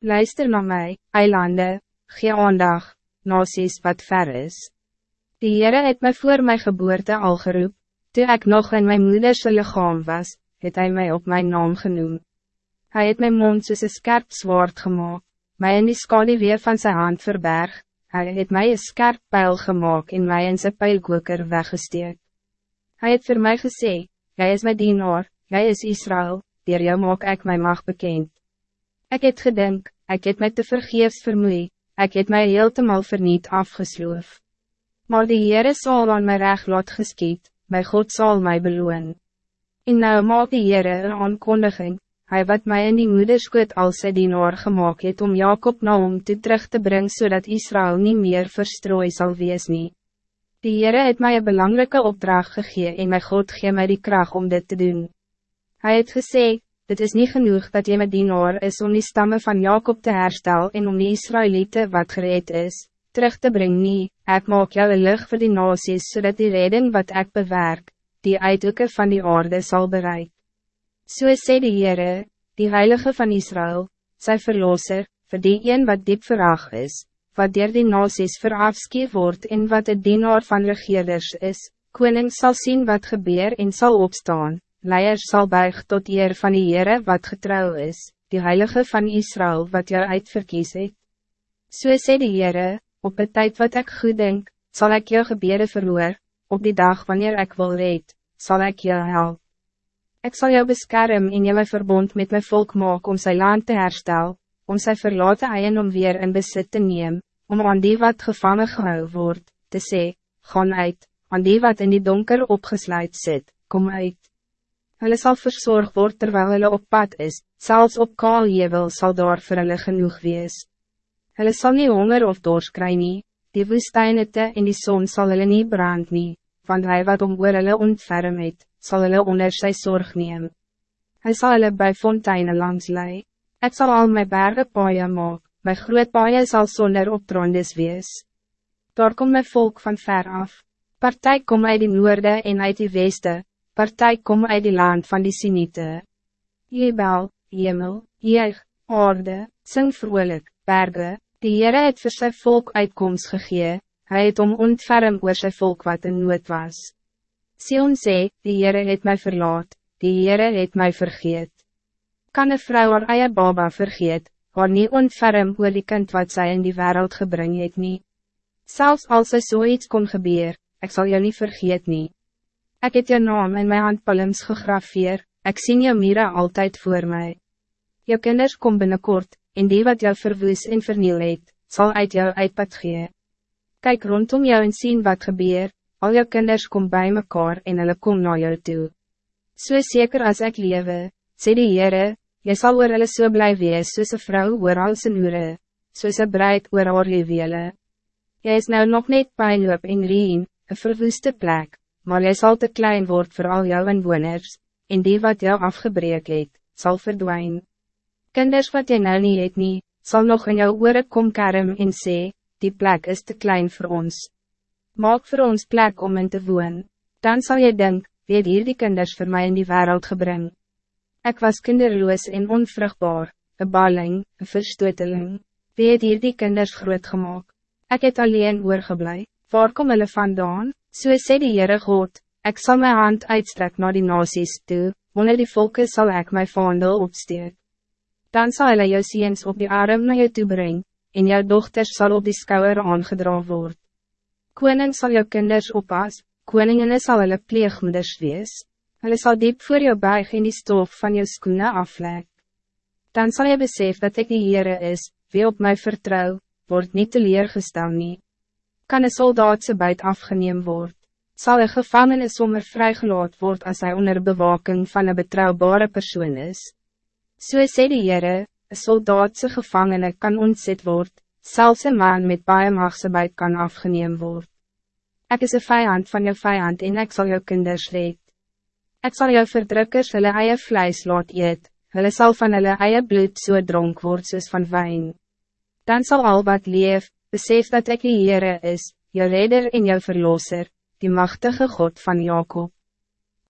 Luister naar mij, eilanden, gee aandag, nasies wat ver is. Die Heere het mij voor mijn geboorte al geroep, toen ik nog in mijn moederse lichaam was, het hij mij op mijn naam genoemd. Hij het mijn mond soos een scherp zwaard gemaakt, mij in die skadewee van zijn hand verberg, hij het mij een scherp pijl gemaakt en mij in zijn pijlkoker weggesteek. Hij het voor mij gesê, jij is mijn dienaar, jij is Israël, dier jou maak ik mijn mag bekend. Ik het gedink, ik het met de vergeefs vermoei, ik het mij heeltemal verniet afgesloof. Maar die Heere zal aan my recht laat geskiet, my God zal mij beloon. En nou maak die Heere een aankondiging, hij wat mij in die moederskoot als sy dienaar gemaakt het om Jacob na hom toe terug te brengen zodat Israël niet meer verstrooi zal wees nie. Die Heere het mij een belangrijke opdracht gegeven en my God gee mij die kracht om dit te doen. Hij het gesê, dit is niet genoeg dat je met dienaar is om die stammen van Jacob te herstellen en om die Israëlieten wat gereed is, terug te brengen nie, ek maak jou een lucht voor die nasies zodat die reden wat ik bewerk, die uithoeken van die aarde zal bereiken. So sê die Heere, die Heilige van Israël, sy verlosser, vir die een wat diep verag is, wat dier die nasies verafskie word en wat het dienaar van regeerders is, koning zal zien wat gebeur en zal opstaan, leiers zal buig tot eer van die Heere wat getrouw is, die Heilige van Israël wat jou uitverkies het. So sê die Heere, op het tijd wat ik goed denk, zal ik jou gebede verloor, op die dag wanneer ik wil red, zal ik jou helpen. Ik zal jou beschermen en jou verbond met mijn volk maken om zijn land te herstellen, om zijn verlaten eien om weer in bezit te nemen, om aan die wat gevangen gehou wordt, te zeggen, gaan uit, aan die wat in die donker opgesluit zit, kom uit. Hulle zal verzorgd worden terwijl hulle op pad is, zelfs op kaaljewel zal daar vir hulle genoeg wees. Hulle sal nie honger of dors kry nie, die woestijnete en die zon zal hulle nie brand nie, want hy wat om oor hulle ontferm het, zal hulle onder sy zorg neem. Hy sal hulle by fonteine langs lei. Ek sal al my berge paaie maak, my groot paaie sal sonder optrondes wees. Daar kom my volk van ver af. Partij kom uit die noorde en uit die weste, partij kom uit die land van die Sinite. Jebel, hemel, jeeg, aarde, sing vrolijk, berge, die Heere het vir sy volk uitkomst gegee, hy het om ontferm oor sy volk wat in nood was. Sion sê, die Heere het mij verlaat, die Heere het mij vergeet. Kan een vrouw haar eie baba vergeet, haar nie ontferm oor die kind wat zij in die wereld gebring het nie. Zelfs als er zoiets kon gebeur, ik zal jou niet vergeet nie. Ik het jou naam in mijn handpalms gegrafeer, ik zie jou mira altijd voor mij. Jou kinders kom binnenkort, en die wat jou verwoes en verniel het, sal uit jou uitpad gee. Kijk rondom jou en zien wat gebeurt al jou kinders kom bij mekaar en hulle kom na jou toe. So zeker als ik lewe, sê die Heere, jy sal oor hulle so bly wees soos een vrou oor al sy noere, soos een breid oor haar juwele. Jy is nou nog net pijnloop en reen, een verwoeste plek, maar jy zal te klein worden voor al jou inwoners, en die wat jou afgebreek het, sal verdwijn. Kinders wat jy nou nie het nie, sal nog in jou oore kom karm en sê, die plek is te klein voor ons maak voor ons plek om in te woon. Dan zal je denken, wie het hier die kinders voor mij in die wereld gebring. Ik was kinderloos en onvruchtbaar, een balling, een verstoteling. Wie het hier die kinders groot gemaakt? Ik het alleen oorgeblij. Waar kom hulle vandaan? So sê die Heere God, ik zal mijn hand uitstrek naar die nasies toe, onder die volken zal ik mijn vaandel opsteek. Dan zal hulle jou ziens op die arm naar je toe brengen, en jouw dochters zal op die skouwer aangedra worden. Koning zal jou kinders oppas, koningin sal hulle pleegmoeders wees. Hulle sal diep voor jou buig in die stof van jou skoene aflek. Dan zal je besef dat ik die Heere is, wie op mij vertrouw, wordt niet teleurgestel nie. Kan een soldaatse buit afgeneem word, zal een gevangene sommer vrygelaat word als hij onder bewaking van een betrouwbare persoon is. So sê die Heere, een soldaatse gevangene kan ontzet word, zelfs een man met baie machtsebeit kan afgeneem worden. Ik is een vijand van je vijand en ik zal jou kinders red. Ik zal jou verdrukkers hulle eie vlees laat eet, hulle sal van hulle eie bloed so dronk word soos van wijn. Dan zal al wat leef, besef dat ik die Heere is, jou redder en jou verlosser, die machtige God van Jacob.